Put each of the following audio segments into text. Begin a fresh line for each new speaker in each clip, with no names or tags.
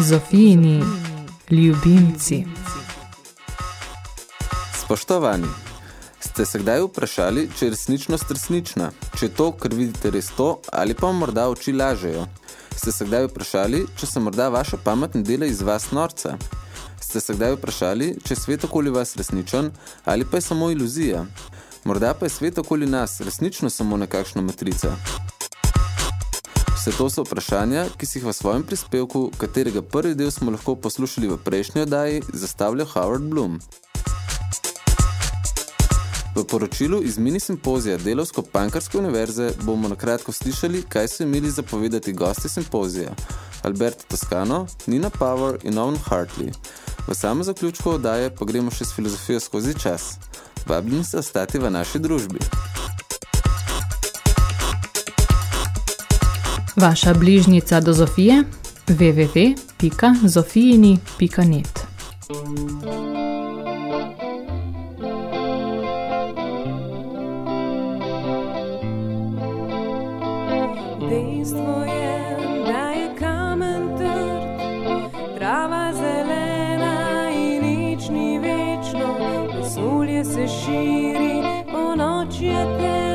Zofijini ljubimci.
Spoštovani, ste se kdaj vprašali, če je resničnost resnična, če je to, kar vidite res to, ali pa morda oči lažejo? Ste se kdaj vprašali, če se morda vaša pamet ne dela iz vas norca? Ste se kdaj vprašali, če je svet okoli vas resničen ali pa je samo iluzija? Morda pa je svet okoli nas resnično samo nekakšna matrica? Vse to so vprašanja, ki si jih v svojem prispevku, katerega prvi del smo lahko poslušali v prejšnji oddaji, zastavlja Howard Bloom. V poročilu iz mini simpozija Delovsko-Pankarske univerze bomo nakratko slišali, kaj so imeli zapovedati gosti simpozija. Alberto Toscano, Nina Power in Owen Hartley. V samem zaključku oddaje pa gremo še s filozofijo skozi čas. Vabljeni se ostati v naši družbi.
Vaša bližnica do Zofije www.zofijini.net
Dejstvo je, da je kamen trd, trava zelena in nič ni večno. Vesolje se širi, po noči je tema,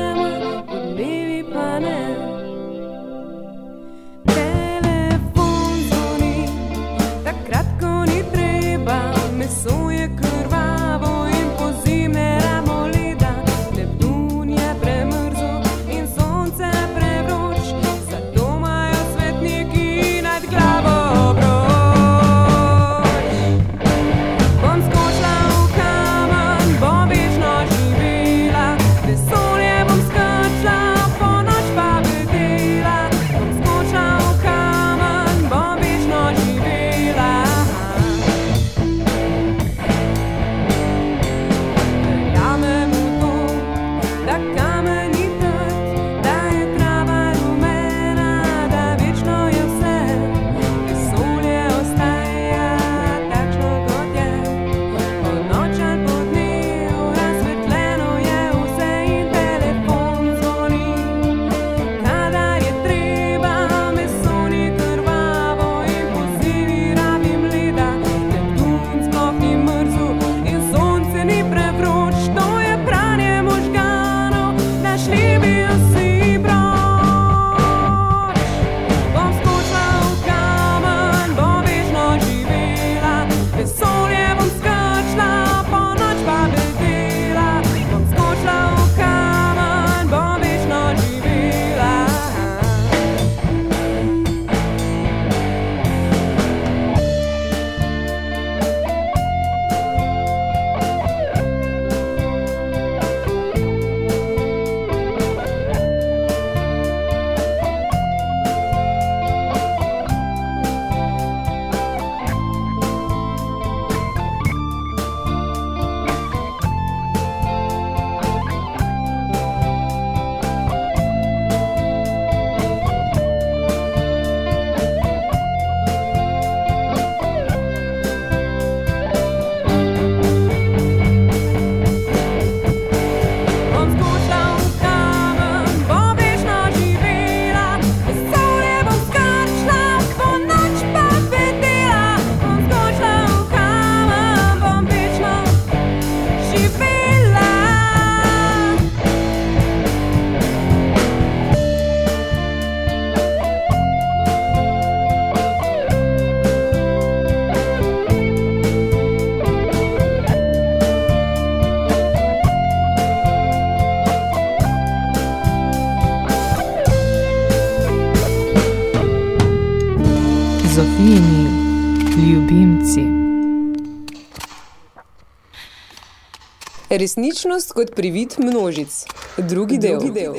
Resničnost kot privid množic. Drugi del. Drugi del.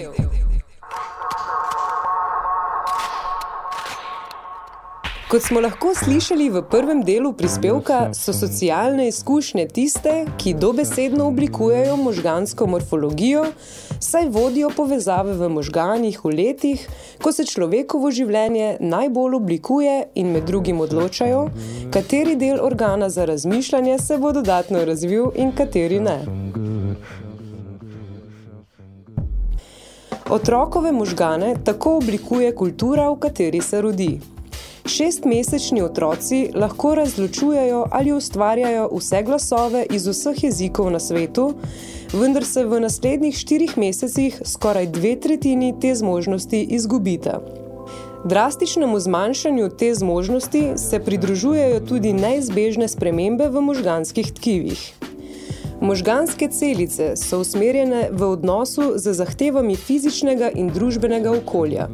Kot smo lahko slišali v prvem delu prispevka, so socialne izkušnje tiste, ki dobesedno oblikujejo možgansko morfologijo, saj vodijo povezave v možganih v letih, ko se človekovo življenje najbolj oblikuje in med drugim odločajo, kateri del organa za razmišljanje se bo dodatno razvil in kateri ne. Otrokove možgane tako oblikuje kultura, v kateri se rodi. Šestmesečni otroci lahko razločujejo ali ustvarjajo vse glasove iz vseh jezikov na svetu, vendar se v naslednjih štirih mesecih skoraj dve tretjini te zmožnosti izgubita. Drastičnemu zmanjšanju te zmožnosti se pridružujejo tudi neizbežne spremembe v možganskih tkivih. Možganske celice so usmerjene v odnosu z zahtevami fizičnega in družbenega okolja.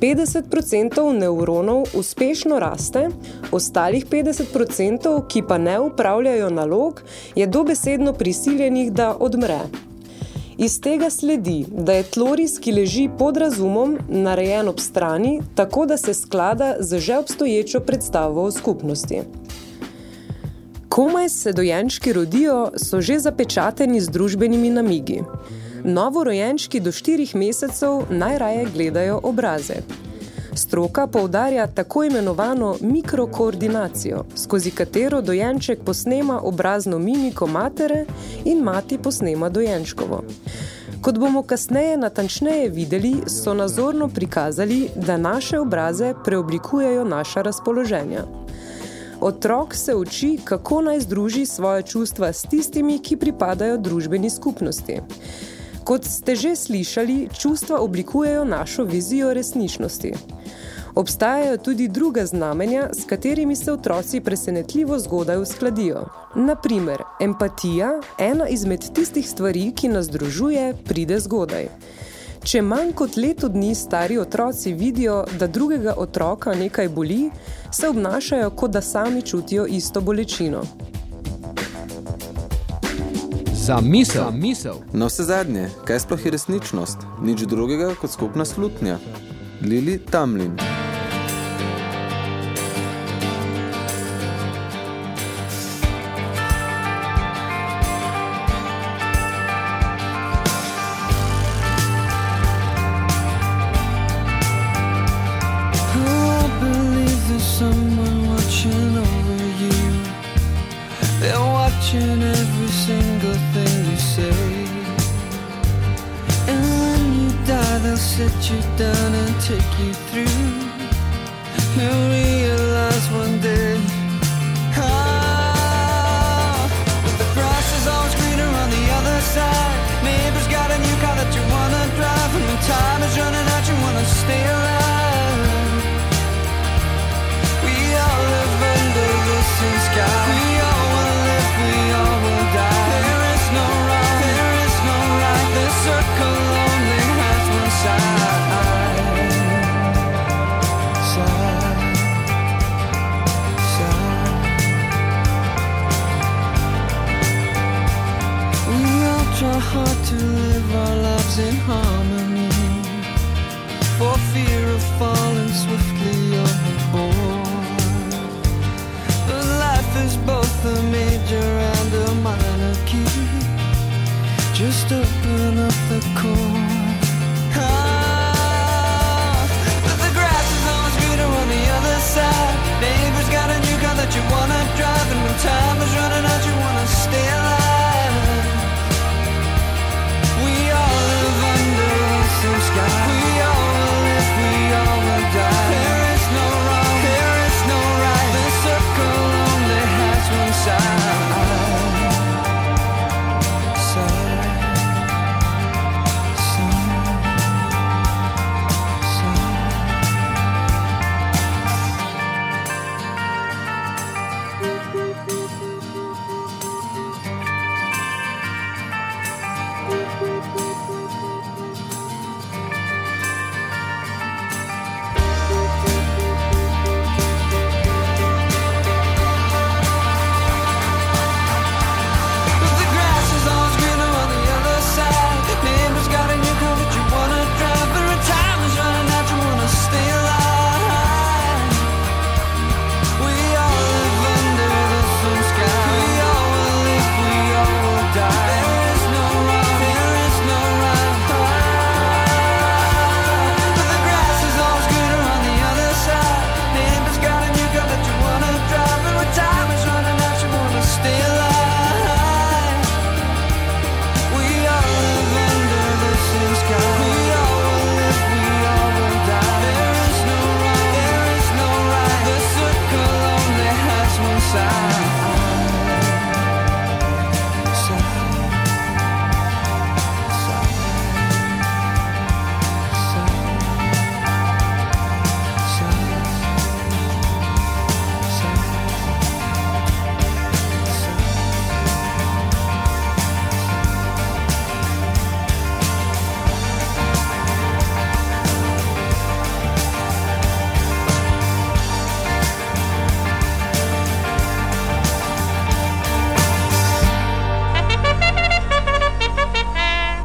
50% nevronov uspešno raste, ostalih 50%, ki pa ne upravljajo nalog, je dobesedno prisiljenih, da odmre. Iz tega sledi, da je tloris, ki leži pod razumom, narejen ob strani, tako da se sklada z že obstoječo predstavo o skupnosti. Komaj se dojenčki rodijo, so že zapečateni z družbenimi namigi. Novorojenčki do štirih mesecev najraje gledajo obraze. Stroka poudarja tako imenovano mikrokoordinacijo, skozi katero dojenček posnema obrazno mimiko matere in mati posnema dojenčkovo. Kot bomo kasneje natančneje videli, so nazorno prikazali, da naše obraze preoblikujejo naša razpoloženja. Otrok se uči, kako naj združi svoje čustva s tistimi, ki pripadajo družbeni skupnosti. Kot ste že slišali, čustva oblikujejo našo vizijo resničnosti. Obstajajo tudi druga znamenja, s katerimi se otroci presenetljivo zgodaj uskladijo. Naprimer, empatija, ena izmed tistih stvari, ki nas združuje, pride zgodaj. Če manj kot leto dni stari otroci vidijo, da drugega otroka nekaj boli, se obnašajo, kot da sami čutijo isto bolečino.
Za misel. Za misel.
Na vse zadnje, kaj sploh je resničnost? Nič drugega kot skupna slutnja. Lili Tamlin.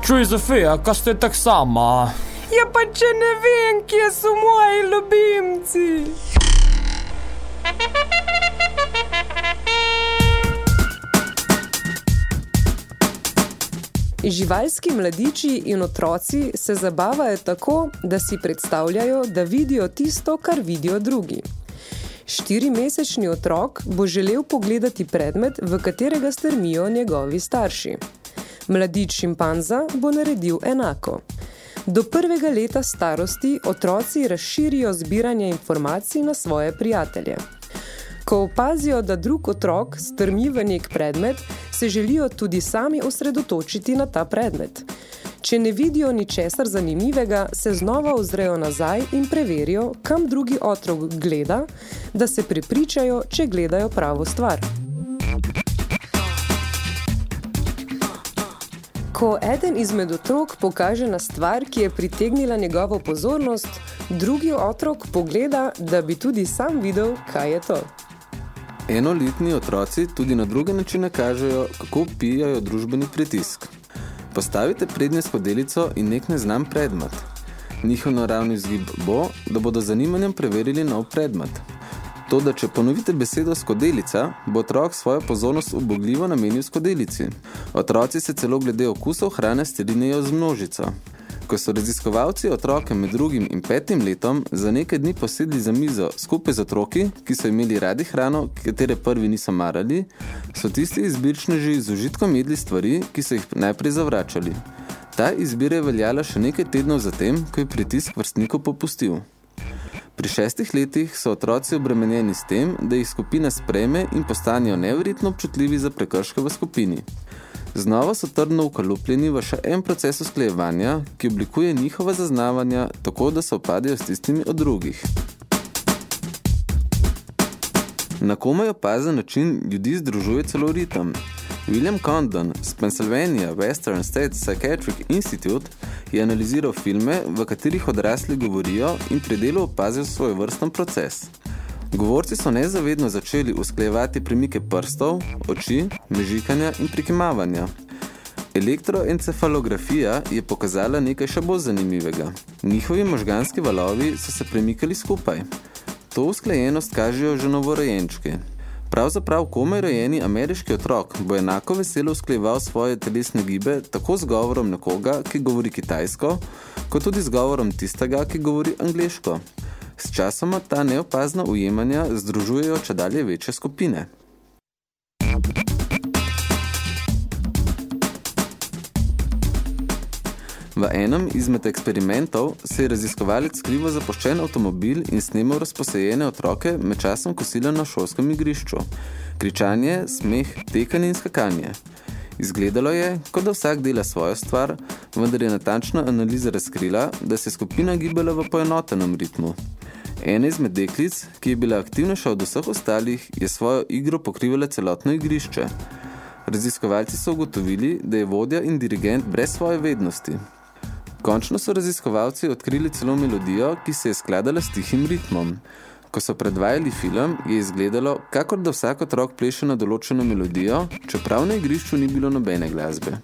Čuj, Zofija, kaj ste tak sama?
Ja, pa če ne vem, kje so moji ljubimci. Živalski mladiči in otroci se zabavajo tako, da si predstavljajo, da vidijo tisto, kar vidijo drugi. Štirimesečni otrok bo želel pogledati predmet, v katerega strmijo njegovi starši. Mladič šimpanza bo naredil enako. Do prvega leta starosti otroci razširijo zbiranje informacij na svoje prijatelje. Ko opazijo, da drug otrok strmi v nek predmet, se želijo tudi sami osredotočiti na ta predmet. Če ne vidijo ničesar zanimivega, se znova ozrejo nazaj in preverijo, kam drugi otrok gleda, da se prepričajo, če gledajo pravo stvar. Ko eden izmed otrok pokaže na stvar, ki je pritegnila njegovo pozornost, drugi otrok pogleda, da bi tudi sam videl, kaj je to.
Enoletni otroci tudi na druge načine kažejo, kako pijajo družbeni pritisk. Postavite prednje skodelico in nek neznan predmet. Njihov naravni vzgib bo, da bodo zanimanjem preverili nov predmet. To, da če ponovite besedo skodelica, bo otrok svojo pozornost ubogljivo namenil skodelici. Otroci se celo glede okusov hrane strinjajo z množico. Ko so raziskovalci otroke med drugim in petim letom za nekaj dni posedli za mizo skupaj z otroki, ki so imeli radi hrano, katere prvi niso marali, so tisti izbirčneži z užitkom jedli stvari, ki so jih najprej zavračali. Ta izbira je veljala še nekaj tednov zatem, ko je pritisk vrstnikov popustil. Pri šestih letih so otroci obremenjeni s tem, da jih skupina sprejme in postanejo neverjetno občutljivi za prekrške v skupini. Znova so trdno ukalupljeni v še en proces usklejevanja, ki oblikuje njihova zaznavanja, tako da se opadajo s tistimi od drugih. Na komaj opazen način ljudi združuje celo ritem. William Condon z Pennsylvania Western State Psychiatric Institute je analiziral filme, v katerih odrasli govorijo in pri delu opazijo svoj vrsten proces. Govorci so nezavedno začeli usklejevati premike prstov, oči, mežikanja in prikimavanja. Elektroencefalografija je pokazala nekaj še bolj zanimivega. Njihovi možganski valovi so se premikali skupaj. To usklajenost kažejo že novorojenčki. Pravzaprav komaj rojeni ameriški otrok bo enako veselo usklejeval svoje telesne gibe tako z govorom nekoga, ki govori kitajsko, kot tudi z govorom tistega, ki govori angliško. S časoma ta neopazna ujemanja združujejo čedalje večje skupine. V enem izmed eksperimentov se je raziskovalec skrivo zapuščen avtomobil in snemal razposejene otroke med časom kosila na šolskem igrišču. Kričanje, smeh, tekanje in skakanje. Izgledalo je, kot da vsak dela svojo stvar, vendar je natančna analiza razkrila, da se je skupina gibala v poenotenem ritmu. Ena izmed deklic, ki je bila aktivnejša od vseh ostalih, je svojo igro pokrivala celotno igrišče. Raziskovalci so ugotovili, da je vodja in dirigent brez svoje vednosti. Končno so raziskovalci odkrili celo melodijo, ki se je skladala s tihim ritmom. Ko so predvajali film, je izgledalo, kakor da vsak otrok pleše na določeno melodijo, čeprav na igrišču ni bilo nobene glasbe.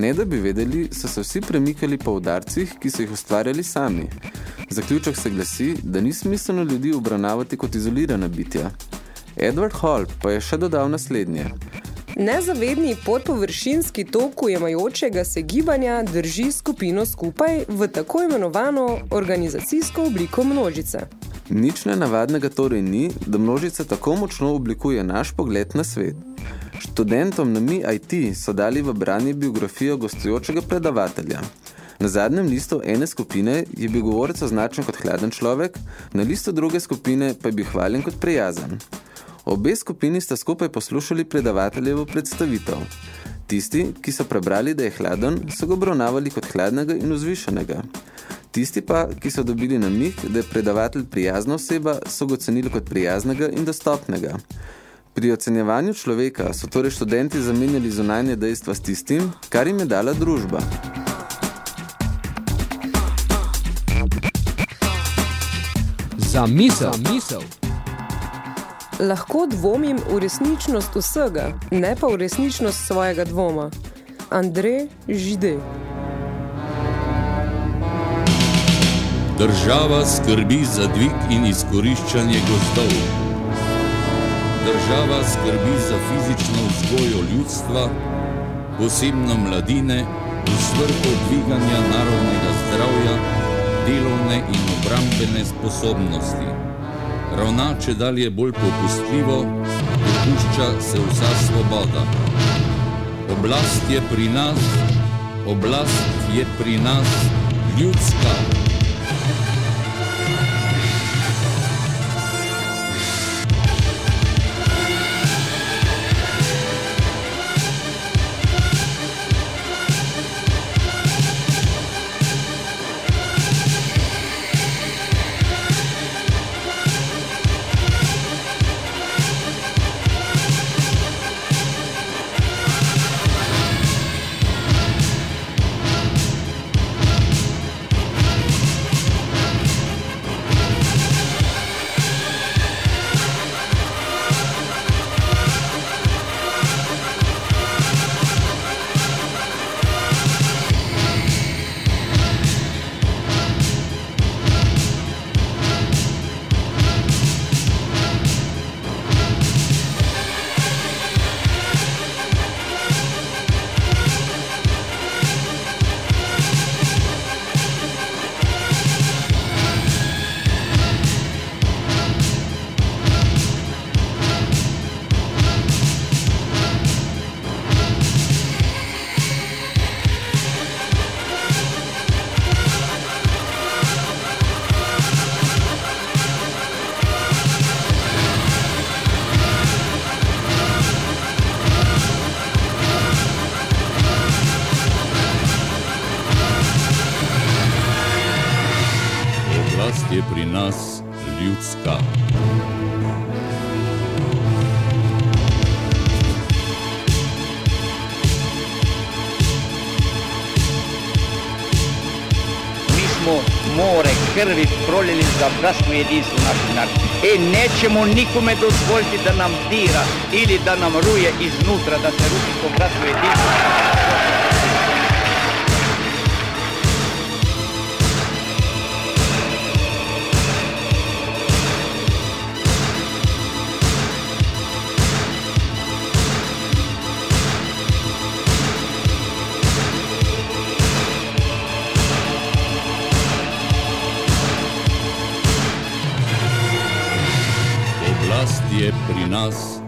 Ne da bi vedeli, so se vsi premikali po udarcih, ki so jih ustvarjali sami. Zaključek se glasi, da ni smiselno ljudi obravnavati kot izolirana bitja. Edward Hall pa je še dodal naslednje.
Nezavedni podpovršinski tok ujemajočega se gibanja drži skupino skupaj v tako imenovano organizacijsko obliko množice.
Nič nenavadnega torej ni, da množica tako močno oblikuje naš pogled na svet. Študentom na Mi IT so dali v branje biografijo gostujočega predavatelja. Na zadnjem listu ene skupine je bil govorec označen kot hladen človek, na listu druge skupine pa je bil hvaljen kot prijazen. Obe skupini sta skupaj poslušali predavateljevo predstavitev. Tisti, ki so prebrali, da je hladen, so ga obravnavali kot hladnega in vzvišenega. Tisti pa, ki so dobili namig, da je predavatelj prijazna oseba, so ga ocenili kot prijaznega in dostopnega. Pri ocenjevanju človeka so torej študenti zamenjali zunanje dejstva s tistim, kar jim je dala družba.
Za misel. Misel.
Lahko dvomim v resničnost vsega, ne pa v resničnost svojega dvoma. Andrej Žide.
Država skrbi za dvig in izkoriščanje gozdov. Država skrbi za fizično vzgojo ljudstva, posebno mladine, v svrhu dviganja narodnega zdravja, delovne in obrambene sposobnosti. Ravna če dalje bolj popustljivo, dopušča se vsa svoboda. Oblast je pri nas, oblast je pri nas ljudska.
Bratstvo i jedinstvo našeg naroda. E, nećemo nikome dozvoliti da nam dira ili da nam ruje iznutra, da se ruši i jedinstvo.
Je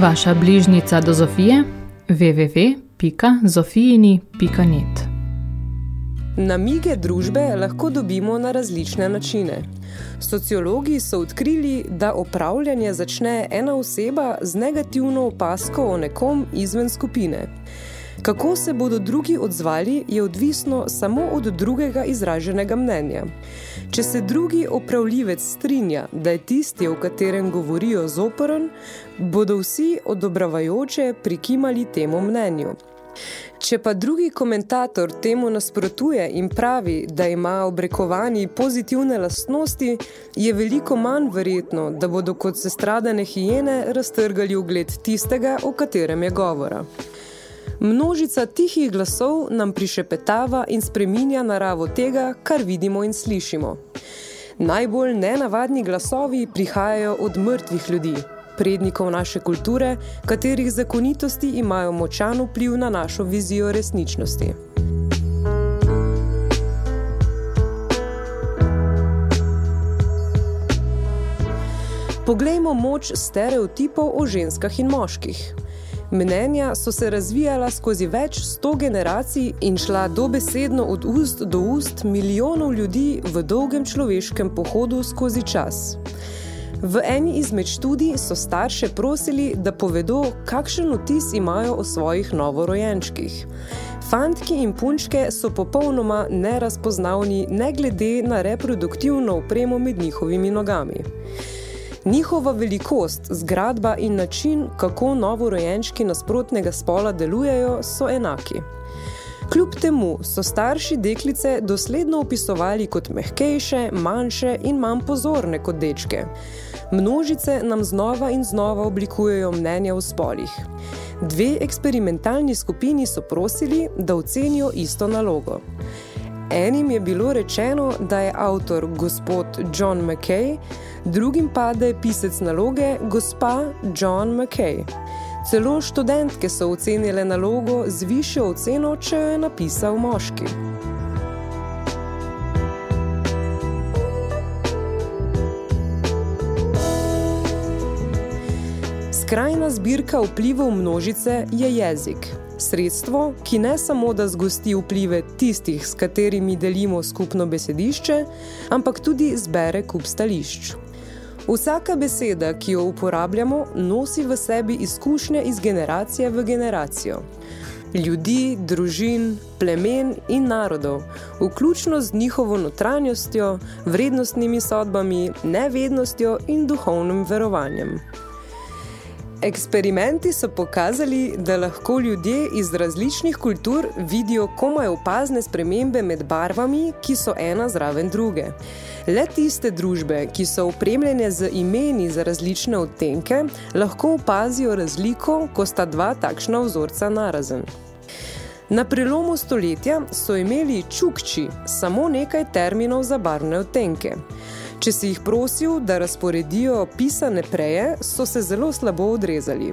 Vaša bližnica do Zofije www.zofijini.net
Namige družbe lahko dobimo na različne načine. Sociologi so odkrili, da opravljanje začne ena oseba z negativno opasko o nekom izven skupine. Kako se bodo drugi odzvali, je odvisno samo od drugega izraženega mnenja. Če se drugi opravljivec strinja, da je tisti, o katerem govorijo zoporen, bodo vsi odobravajoče prikimali temu mnenju. Če pa drugi komentator temu nasprotuje in pravi, da ima obrekovani pozitivne lastnosti, je veliko manj verjetno, da bodo kot sestradane hijene raztrgali ugled tistega, o katerem je govora. Množica tihih glasov nam prišepetava in spreminja naravo tega, kar vidimo in slišimo. Najbolj nenavadni glasovi prihajajo od mrtvih ljudi, prednikov naše kulture, katerih zakonitosti imajo močan vpliv na našo vizijo resničnosti. Poglejmo moč stereotipov o ženskah in moških. Mnenja so se razvijala skozi več sto generacij in šla dobesedno od ust do ust milijonov ljudi v dolgem človeškem pohodu skozi čas. V eni izmed študij so starše prosili, da povedo, kakšen vtis imajo o svojih novorojenčkih. Fantki in punčke so popolnoma nerazpoznavni, ne glede na reproduktivno opremo med njihovimi nogami. Njihova velikost, zgradba in način, kako novorojenčki nasprotnega spola delujejo, so enaki. Kljub temu so starši deklice dosledno opisovali kot mehkejše, manjše in manj pozorne kot dečke. Množice nam znova in znova oblikujejo mnenja o spolih. Dve eksperimentalni skupini so prosili, da ocenijo isto nalogo. Enim je bilo rečeno, da je avtor gospod John McKay, drugim pa, da je pisec naloge gospa John McKay. Celo študentke so ocenile nalogo z višjo oceno, če jo je napisal moški. Skrajna zbirka vplivov množice je jezik. Sredstvo, ki ne samo da zgosti vplive tistih, s katerimi delimo skupno besedišče, ampak tudi zbere kup stališč. Vsaka beseda, ki jo uporabljamo, nosi v sebi izkušnje iz generacije v generacijo. Ljudi, družin, plemen in narodov, vključno z njihovo notranjostjo, vrednostnimi sodbami, nevednostjo in duhovnim verovanjem. Eksperimenti so pokazali, da lahko ljudje iz različnih kultur vidijo komaj opazne spremembe med barvami, ki so ena zraven druge. Le tiste družbe, ki so opremljene z imeni za različne odtenke, lahko opazijo razliko, ko sta dva takšna vzorca narazen. Na prelomu stoletja so imeli čukči samo nekaj terminov za barvne odtenke. Če si jih prosil, da razporedijo pisane preje, so se zelo slabo odrezali.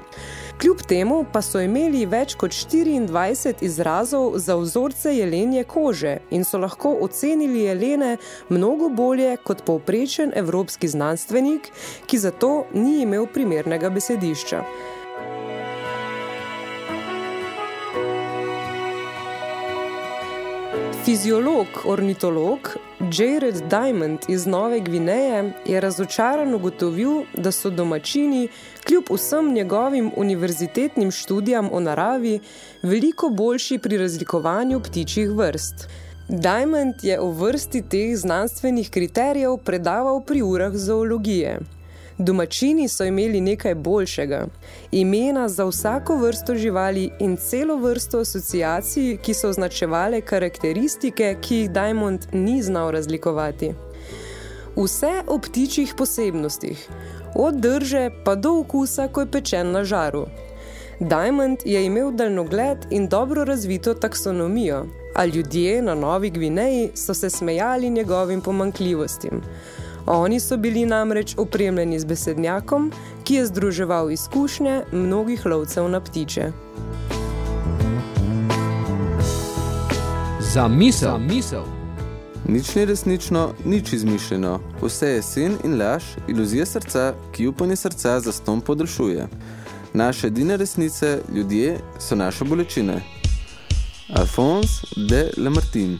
Kljub temu pa so imeli več kot 24 izrazov za vzorce jelenje kože in so lahko ocenili jelene mnogo bolje kot povprečen evropski znanstvenik, ki zato ni imel primernega besedišča. Fiziolog, ornitolog Jared Diamond iz Nove Gvineje je razočaran ugotovil, da so domačini, kljub vsem njegovim univerzitetnim študijam o naravi, veliko boljši pri razlikovanju ptičjih vrst. Diamond je o vrsti teh znanstvenih kriterijev predaval pri urah zoologije. Domačini so imeli nekaj boljšega. Imena za vsako vrsto živali in celo vrsto asociacij, ki so označevale karakteristike, ki jih Diamond ni znal razlikovati. Vse o ptičjih posebnostih, od drže pa do okusa, ko je pečen na žaru. Diamond je imel daljnogled in dobro razvito taksonomijo, a ljudje na Novi Gvineji so se smejali njegovim pomankljivostim. Oni so bili namreč opremljeni z besednjakom, ki je združeval izkušnje mnogih lovcev na ptiče.
Za misel. Za misel.
Nič ni resnično, nič izmišljeno. Vse je sen in laž, iluzija srca, ki upanje srca za stom podaljšuje. Naše edine resnice, ljudje, so naše bolečine. Alphonse de Lamartine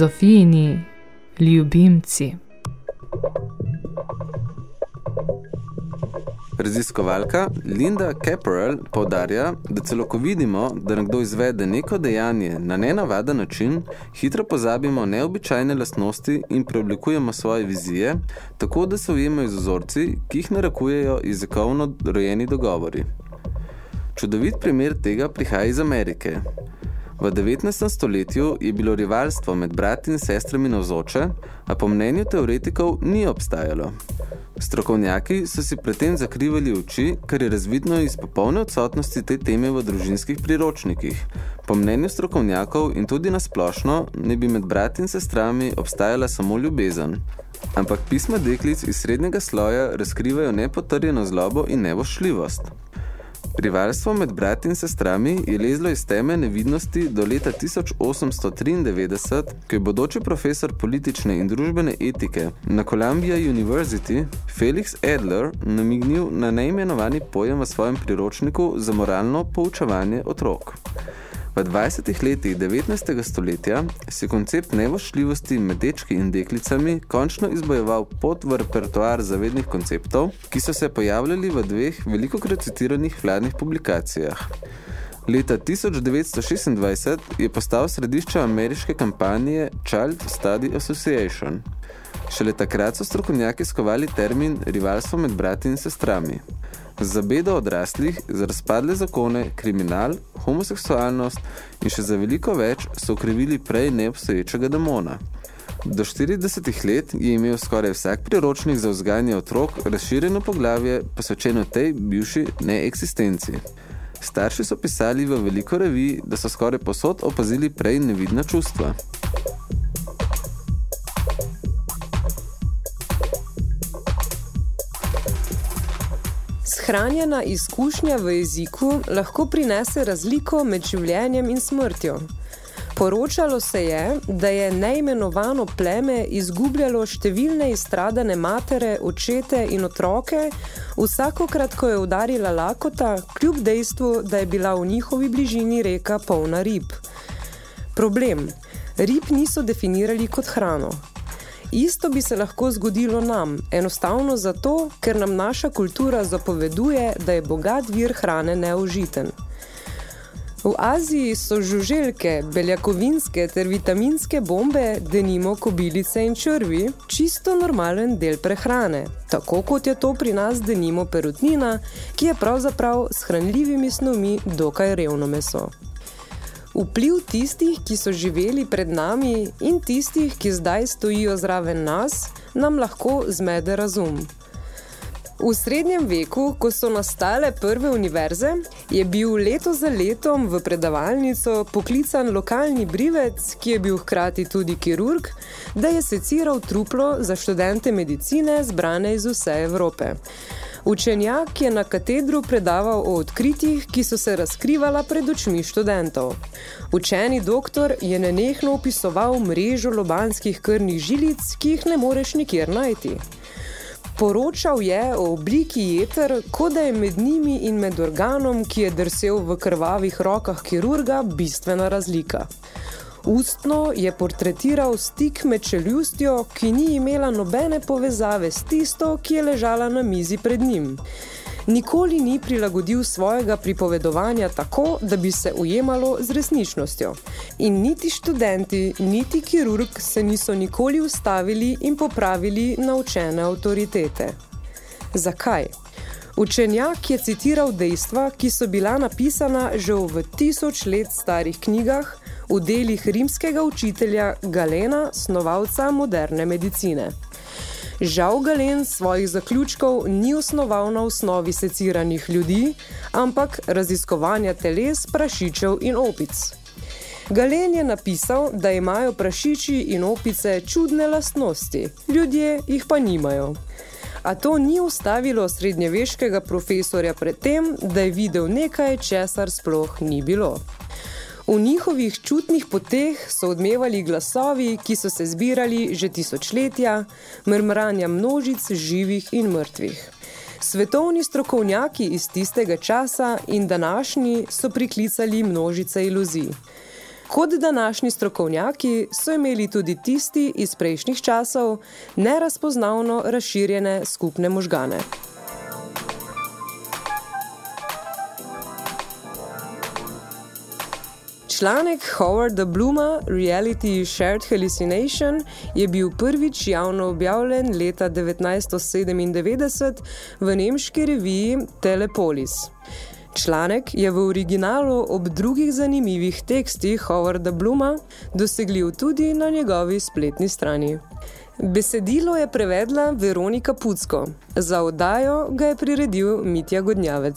Zofijini ljubimci.
Raziskovalka Linda Caperel povdarja, da celo ko vidimo, da nekdo izvede neko dejanje na nenavaden način, hitro pozabimo neobičajne lastnosti in preoblikujemo svoje vizije, tako da se ujemajo z vzorci, ki jih narakujejo jezikovno rojeni dogovori. Čudovit primer tega prihaja iz Amerike. V 19. stoletju je bilo rivalstvo med brati in sestrami navzoče, a po mnenju teoretikov ni obstajalo. Strokovnjaki so si predtem zakrivali oči, kar je razvidno iz popolne odsotnosti te teme v družinskih priročnikih. Po mnenju strokovnjakov in tudi nasplošno ne bi med brati in sestrami obstajala samo ljubezen. Ampak pisma deklic iz srednjega sloja razkrivajo nepotrjeno zlobo in nevošljivost. Rivalstvo med brati in sestrami je lezlo iz teme nevidnosti do leta 1893, ko je bodoči profesor politične in družbene etike na Columbia University Felix Adler namignil na neimenovani pojem v svojem priročniku za moralno poučevanje otrok. V 20. letih 19. stoletja je koncept nevošljivosti med dečki in deklicami končno izbojeval pot v repertoar zavednih konceptov, ki so se pojavljali v dveh velikokrat citiranih vladnih publikacijah. Leta 1926 je postal središče ameriške kampanje Child Study Association. Šele takrat so strokovnjaki skovali termin rivalstvo med brati in sestrami. Za bedo odraslih, za razpadle zakone, kriminal, homoseksualnost in še za veliko več so ukrivili prej neobstoječega demona. Do 40 let je imel skoraj vsak priročnik za vzgajanje otrok razširjeno poglavje posvečeno tej bivši neeksistenci. Starši so pisali v veliko revij, da so skoraj posod opazili prej nevidna čustva.
Shranjena izkušnja v jeziku lahko prinese razliko med življenjem in smrtjo. Poročalo se je, da je neimenovano pleme izgubljalo številne izstradane matere, očete in otroke, vsakokrat, ko je udarila lakota, kljub dejstvu, da je bila v njihovi bližini reka polna rib. Problem. Rib niso definirali kot hrano. Isto bi se lahko zgodilo nam, enostavno zato, ker nam naša kultura zapoveduje, da je bogat vir hrane neužiten. V Aziji so žuželke, beljakovinske ter vitaminske bombe, denimo kobilice in črvi, čisto normalen del prehrane, tako kot je to pri nas denimo perutnina, ki je pravzaprav s hranljivimi snovmi dokaj revno meso. Vpliv tistih, ki so živeli pred nami in tistih, ki zdaj stojijo zraven nas, nam lahko zmede razum. V srednjem veku, ko so nastale prve univerze, je bil leto za letom v predavalnico poklican lokalni brivec, ki je bil hkrati tudi kirurg, da je seciral truplo za študente medicine zbrane iz vse Evrope. Učenjak je na katedru predaval o odkritjih, ki so se razkrivala pred očmi študentov. Učeni doktor je nenehno opisoval mrežo lobanskih krvnih žilic, ki jih ne moreš nikjer najti. Poročal je o obliki jeter, kot da je med njimi in med organom, ki je drsel v krvavih rokah kirurga, bistvena razlika. Ustno je portretiral stik med čeljustjo, ki ni imela nobene povezave s tisto, ki je ležala na mizi pred njim. Nikoli ni prilagodil svojega pripovedovanja tako, da bi se ujemalo z resničnostjo. In niti študenti, niti kirurg se niso nikoli ustavili in popravili naučene avtoritete. Zakaj? Učenjak je citiral dejstva, ki so bila napisana že v tisoč let starih knjigah, v delih rimskega učitelja Galena, snovalca moderne medicine. Žal Galen svojih zaključkov ni osnoval na osnovi seciranih ljudi, ampak raziskovanja teles, prašičev in opic. Galen je napisal, da imajo prašiči in opice čudne lastnosti, ljudje jih pa nimajo. A to ni ustavilo srednjeveškega profesorja pred tem, da je videl nekaj, česar sploh ni bilo. V njihovih čutnih poteh so odmevali glasovi, ki so se zbirali že tisočletja, mrmranja množic živih in mrtvih. Svetovni strokovnjaki iz tistega časa in današnji so priklicali množice iluzij. Kot današnji strokovnjaki so imeli tudi tisti iz prejšnjih časov nerazpoznavno razširjene skupne možgane. Članek Howarda Bluma Reality Shared Hallucination je bil prvič javno objavljen leta 1997 v nemški reviji Telepolis. Članek je v originalu ob drugih zanimivih tekstih Howarda Bluma dosegljiv tudi na njegovi spletni strani. Besedilo je prevedla Veronika Pucko, za oddajo ga je priredil Mitja Godnjavec.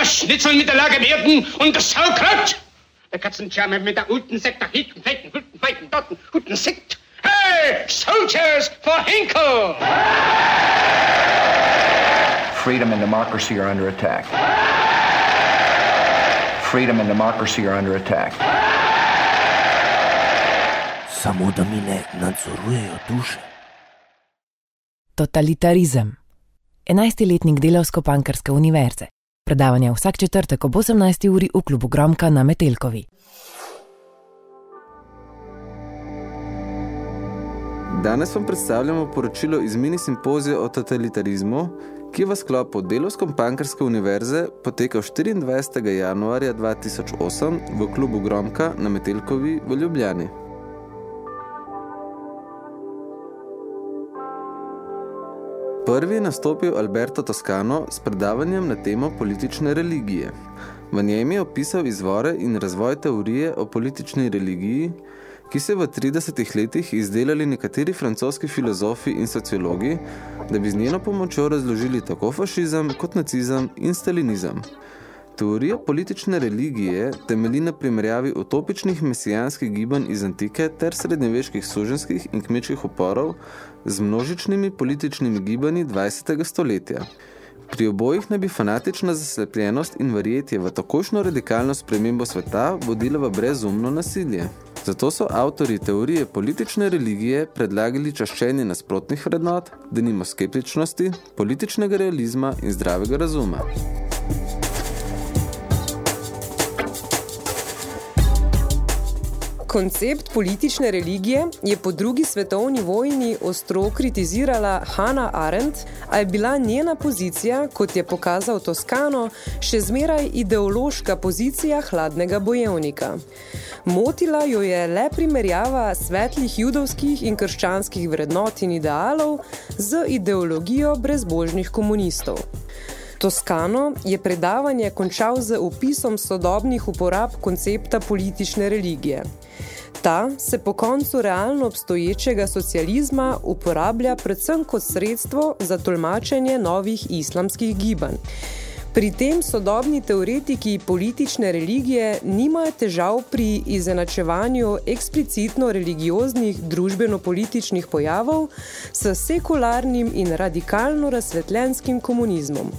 Wiener Schnitzel mit der Lage werden und das Saukraut. Der Katzenscharme mit der guten Sekt, der hinten, fetten, guten, feiten, dotten, guten Sekt. Hey, soldiers for Hinkle!
Freedom and democracy are under attack. Freedom and democracy are under attack.
Samo da mi ne nadzorujejo duše.
Totalitarizem. 11. letnik Delavsko-Pankrske univerze. Predavanja vsak četrtek ob 18. uri v klubu Gromka na Metelkovi.
Danes vam predstavljamo poročilo iz mini simpozija o totalitarizmu, ki je v sklopu Delovsko-Pankrske univerze potekal 24. januarja 2008 v klubu Gromka na Metelkovi v Ljubljani. Prvi je nastopil Alberto Toscano s predavanjem na temo politične religije. V njem je opisal izvore in razvoj teorije o politični religiji, ki se v 30 letih izdelali nekateri francoski filozofi in sociologi, da bi z njeno pomočjo razložili tako fašizem kot nacizem in stalinizem. Teorija politične religije temelji na primerjavi utopičnih mesijanskih gibanj iz antike ter srednjeveških suženskih in kmečkih uporov z množičnimi političnimi gibanji 20. stoletja. Pri obojih naj bi fanatična zaslepljenost in verjetje v takošno radikalno spremembo sveta vodila v brezumno nasilje. Zato so avtori teorije politične religije predlagali čaščenje nasprotnih vrednot, denimo skeptičnosti, političnega realizma in zdravega razuma.
Koncept politične religije je po drugi svetovni vojni ostro kritizirala Hannah Arendt, a je bila njena pozicija, kot je pokazal Toskano, še zmeraj ideološka pozicija hladnega bojevnika. Motila jo je le primerjava svetlih judovskih in krščanskih vrednot in idealov z ideologijo brezbožnih komunistov. Toskano je predavanje končal z opisom sodobnih uporab koncepta politične religije. Ta se po koncu realno obstoječega socializma uporablja predvsem kot sredstvo za tolmačenje novih islamskih gibanj. Pri tem sodobni teoretiki politične religije nimajo težav pri izenačevanju eksplicitno religioznih družbeno-političnih pojavov s sekularnim in radikalno razsvetljenskim komunizmom.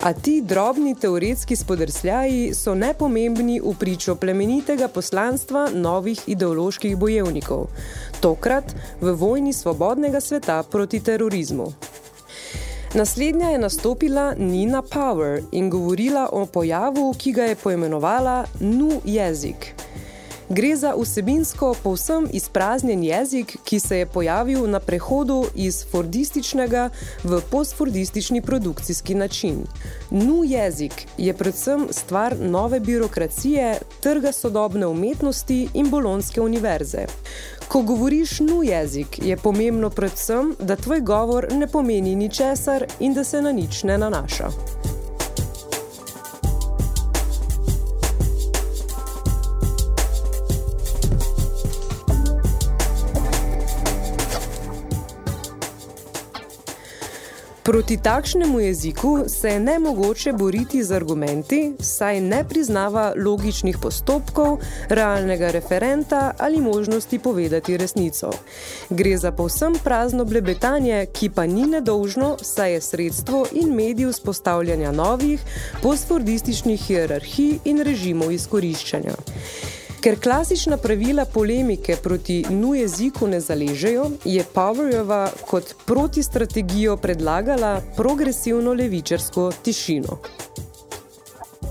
A ti drobni teoretski spodrsljaji so nepomembni v pričo plemenitega poslanstva novih ideoloških bojevnikov, tokrat v vojni svobodnega sveta proti terorizmu. Naslednja je nastopila Nina Power in govorila o pojavu, ki ga je poimenovala nu jezik. Gre za vsebinsko povsem izpraznjen jezik, ki se je pojavil na prehodu iz fordističnega v postfordistični produkcijski način. Nu jezik je predvsem stvar nove birokracije, trga sodobne umetnosti in bolonske univerze. Ko govoriš nu jezik, je pomembno predvsem, da tvoj govor ne pomeni ničesar in da se na nič ne nanaša. Proti takšnemu jeziku se je nemogoče boriti z argumenti, saj ne priznava logičnih postopkov, realnega referenta ali možnosti povedati resnico. Gre za povsem prazno blebetanje, ki pa ni nedolžno, saj je sredstvo in medij vzpostavljanja novih, postfordističnih hierarhij in režimov izkoriščanja. Ker klasična pravila polemike proti nu jeziku ne zaležejo, je Powerjeva kot protistrategijo predlagala progresivno levičarsko tišino.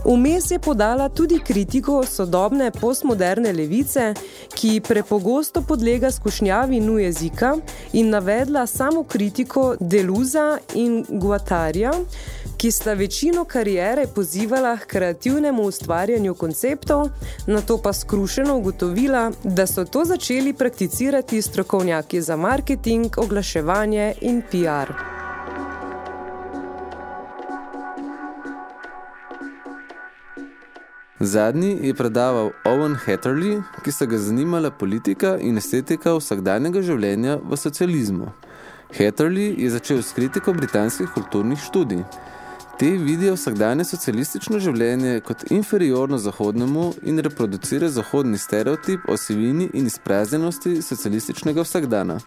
Vmes je podala tudi kritiko sodobne postmoderne levice, ki prepogosto podlega skušnjavi nu jezika in navedla samo kritiko Deluza in Guatarja, ki sta večino karijere pozivala k kreativnemu ustvarjanju konceptov, nato pa skrušeno ugotovila, da so to začeli prakticirati strokovnjaki za marketing, oglaševanje in PR.
Zadnji je predaval Owen Hatterley, ki se ga zanimala politika in estetika vsakdanjega življenja v socializmu. Hatterley je začel s kritiko britanskih kulturnih študij. Te vidijo vsakdanje socialistično življenje kot inferiorno zahodnemu in reproducira zahodni stereotip o sivini in izpraznjenosti socialističnega vsakdana.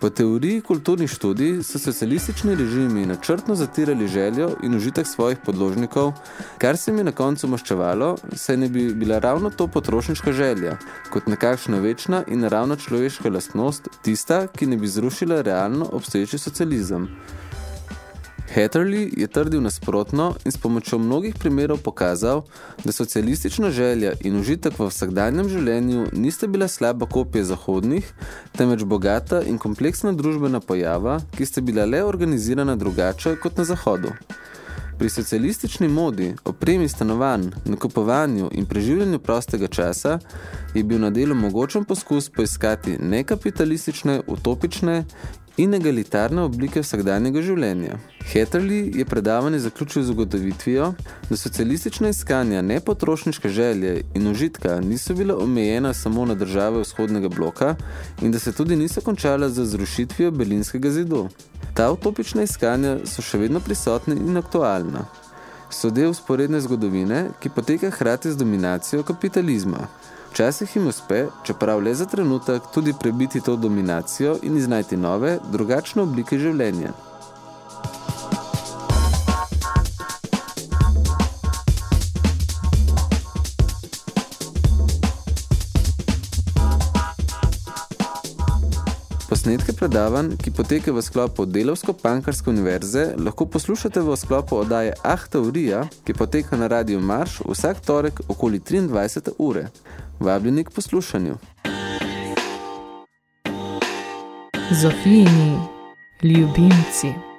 Po teoriji kulturnih študij so socialistični režimi načrtno zatirali željo in užitek svojih podložnikov, kar se jim je na koncu maščevalo, saj ne bi bila ravno to potrošniška želja, kot nekakšna večna in naravna človeška lastnost, tista, ki ne bi zrušila realno obstoječi socializem. Hatterley je trdil nasprotno in s pomočjo mnogih primerov pokazal, da socialistična želja in užitek v vsakdanjem življenju nista bila slaba kopija zahodnih, temveč bogata in kompleksna družbena pojava, ki sta bila le organizirana drugače kot na zahodu. Pri socialistični modi, opremi stanovanj, nakupovanju in preživljanju prostega časa je bil na delu mogočen poskus poiskati nekapitalistične, utopične in egalitarne oblike vsakdanjega življenja. Hatterley je predavanje zaključil z ugotovitvijo, da socialistična iskanja nepotrošniške želje in užitka niso bila omejena samo na države vzhodnega bloka in da se tudi niso končala z zrušitvijo Berlinskega zidu. Ta utopična iskanja so še vedno prisotna in aktualna. So del sporedne zgodovine, ki poteka hrati z dominacijo kapitalizma. Včasih jim uspe, čeprav le za trenutek, tudi prebiti to dominacijo in iznajti nove, drugačne oblike življenja. Posnetke predavanj, ki poteke v sklopu Delovsko-Pankarske univerze, lahko poslušate v sklopu oddaje Ah Teorija, ki poteka na Radio Marš vsak torek okoli 23. ure. Vabljeni k poslušanju.
Zofijini ljubimci.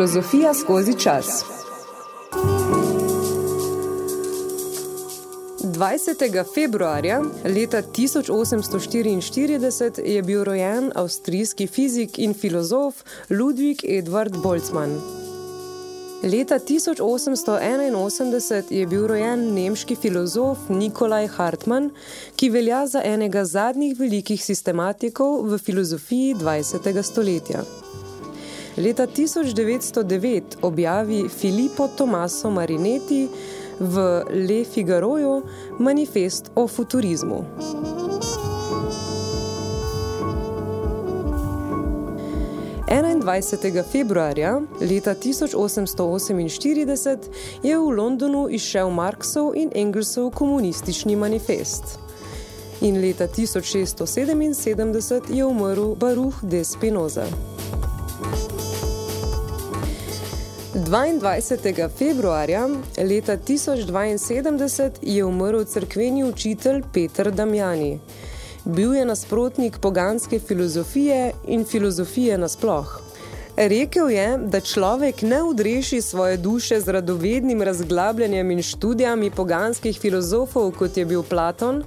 Filozofija skozi čas. 20. februarja leta 1844 je bil rojen avstrijski fizik in filozof Ludwig Edward Boltzmann. Leta 1881 je bil rojen nemški filozof Nikolaj Hartmann, ki velja za enega zadnjih velikih sistematikov v filozofiji 20. stoletja. Leta 1909 objavi Filippo Tommaso Marinetti v Le Figaroju manifest o futurizmu. Enaindvajsetega februarja leta 1848 je v Londonu izšel Marksov in Engelsov komunistični manifest. In leta 1677 je umrl Baruch de Spinoza. 22. februarja leta 1072 je umrl cerkveni učitelj Peter Damjani. Bil je nasprotnik poganske filozofije in filozofije nasploh. Rekel je, da človek ne odreši svoje duše z radovednim razglabljanjem in študijami poganskih filozofov, kot je bil Platon,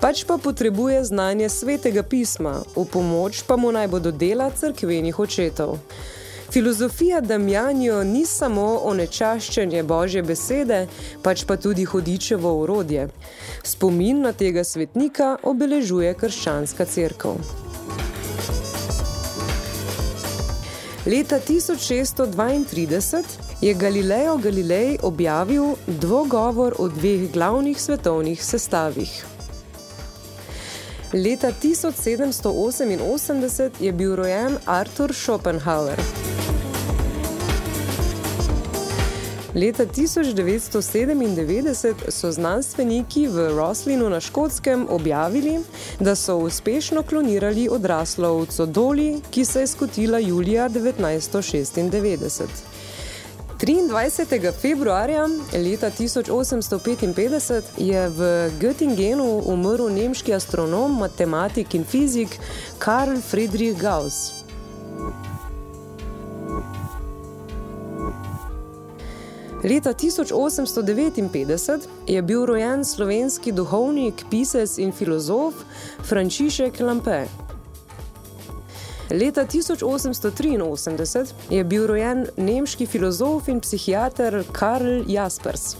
pač pa potrebuje znanje svetega pisma, v pomoč pa mu naj bodo dela cerkvenih očetov. Filozofija Damjanjo ni samo onečaščenje Božje besede, pač pa tudi hodičevo urodje. Spomin na tega svetnika obeležuje krščanska cerkev. Leta 1632 je Galileo Galilei objavil dvogovor o dveh glavnih svetovnih sestavih. Leta 1788 je bil rojen Arthur Schopenhauer. Leta 1997 so znanstveniki v Roslinu na Škotskem objavili, da so uspešno klonirali odraslo ovco Doli, ki se je skotila julija 1996. 23. februarja leta 1855 je v Göttingenu umrl nemški astronom, matematik in fizik Karl Friedrich Gauss. Leta 1859 je bil rojen slovenski duhovnik, pisec in filozof Frančišek Lampe. Leta 1883 je bil rojen nemški filozof in psihiater Karl Jaspers.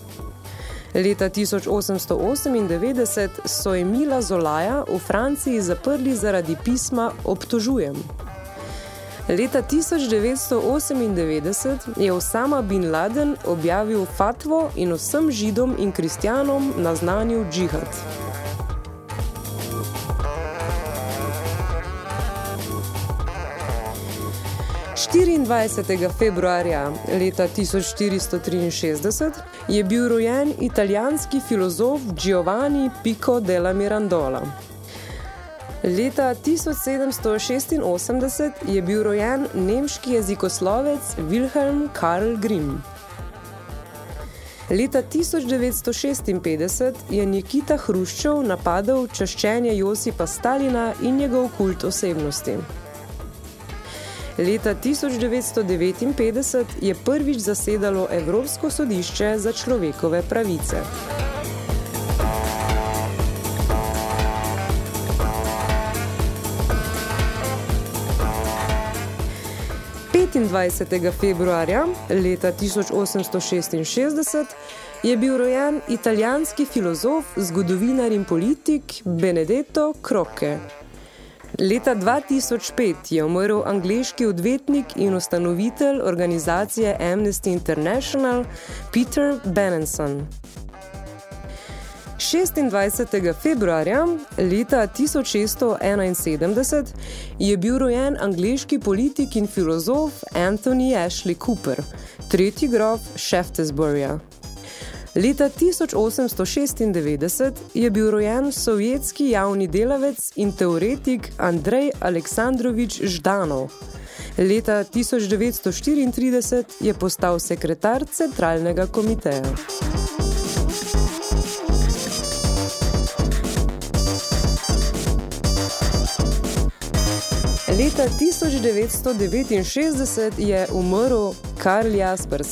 Leta 1898 so Emila Zolaja v Franciji zaprli zaradi pisma Obtožujem. Leta 1998 je Osama bin Laden objavil fatvo in vsem židom in kristjanom naznanil džihad. Štiriindvajsetega februarja leta 1463 je bil rojen italijanski filozof Giovanni Pico della Mirandola. Leta 1786 je bil rojen nemški jezikoslovec Wilhelm Karl Grimm. Leta 1956 je Nikita Hruščov napadel čaščenje Josipa Stalina in njegov kult osebnosti. Leta 1959 je prvič zasedalo Evropsko sodišče za človekove pravice. 25. februarja leta 1866 je bil rojen italijanski filozof, zgodovinar in politik Benedetto Croce. Leta 2005 je umrl angleški odvetnik in ustanovitelj organizacije Amnesty International Peter Benenson. 26. februarja leta 1671 je bil rojen angleški politik in filozof Anthony Ashley Cooper, tretji grof Shaftesburyja. Leta 1896 je bil rojen sovjetski javni delavec in teoretik Andrej Aleksandrovič Ždanov. Leta 1934 je postal sekretar centralnega komiteja. Leta
Leta 1969 je umrl Karl Jaspers.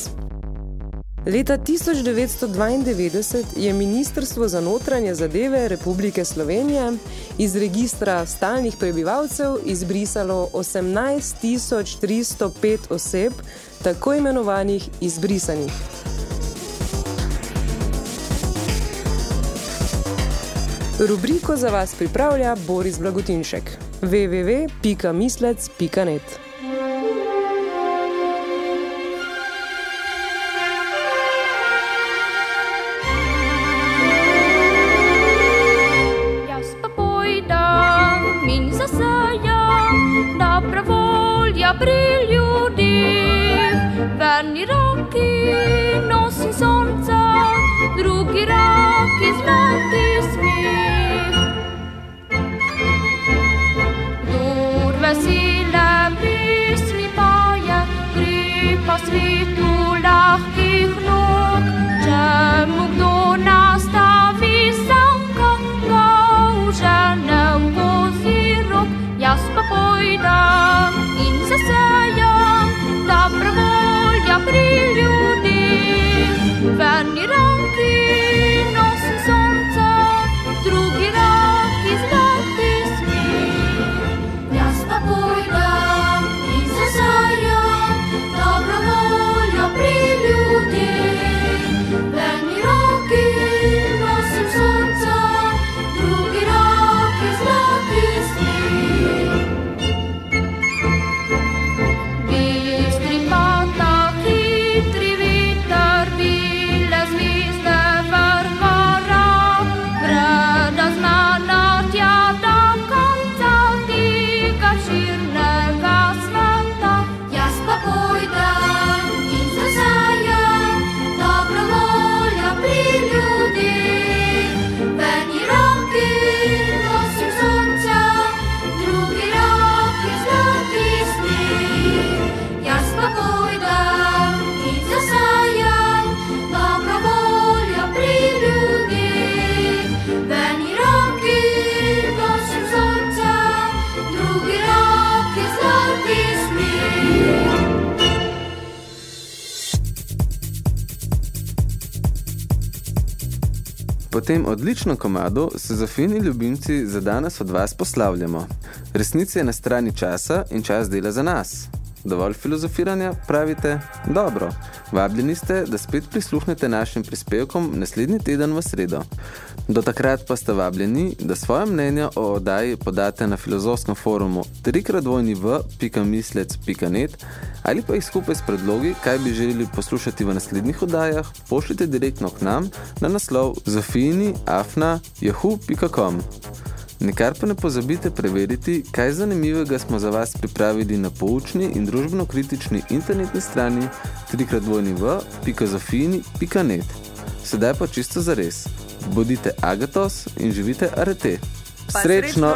Leta 1992 je Ministrstvo za notranje zadeve Republike Slovenije iz registra stalnih prebivalcev izbrisalo 18.305 oseb, tako imenovanih izbrisanih. Rubriko za vas pripravlja Boris Blagotinšek. www.mislec.net
odličnem komadu se Zofini ljubimci za danes od vas poslavljamo. Resnica je na strani časa in čas dela za nas. Dovolj filozofiranja, pravite? Dobro. Vabljeni ste, da spet prisluhnete našim prispevkom naslednji teden v sredo. Do takrat pa ste vabljeni, da svoje mnenja o oddaji podate na filozofskem forumu trikratvojniv.mislec.net ali pa jih skupaj s predlogi, kaj bi želeli poslušati v naslednjih oddajah, pošljite direktno k nam na naslov zofini.afna.yahoo.com. Nikar pa ne pozabite preveriti, kaj zanimivega smo za vas pripravili na poučni in družbeno-kritični internetni strani trikratvojniv.zofini.net. Sedaj pa čisto zares. Bodite agatos in živite arete. Srečno!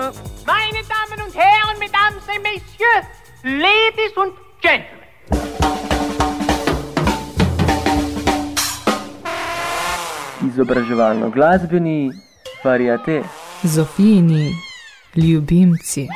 Meine Damen und Herren, Mesdames et Messieurs, Ladies und Gentlemen.
Izobraževalno glasbeni variate.
Zofijini ljubimci.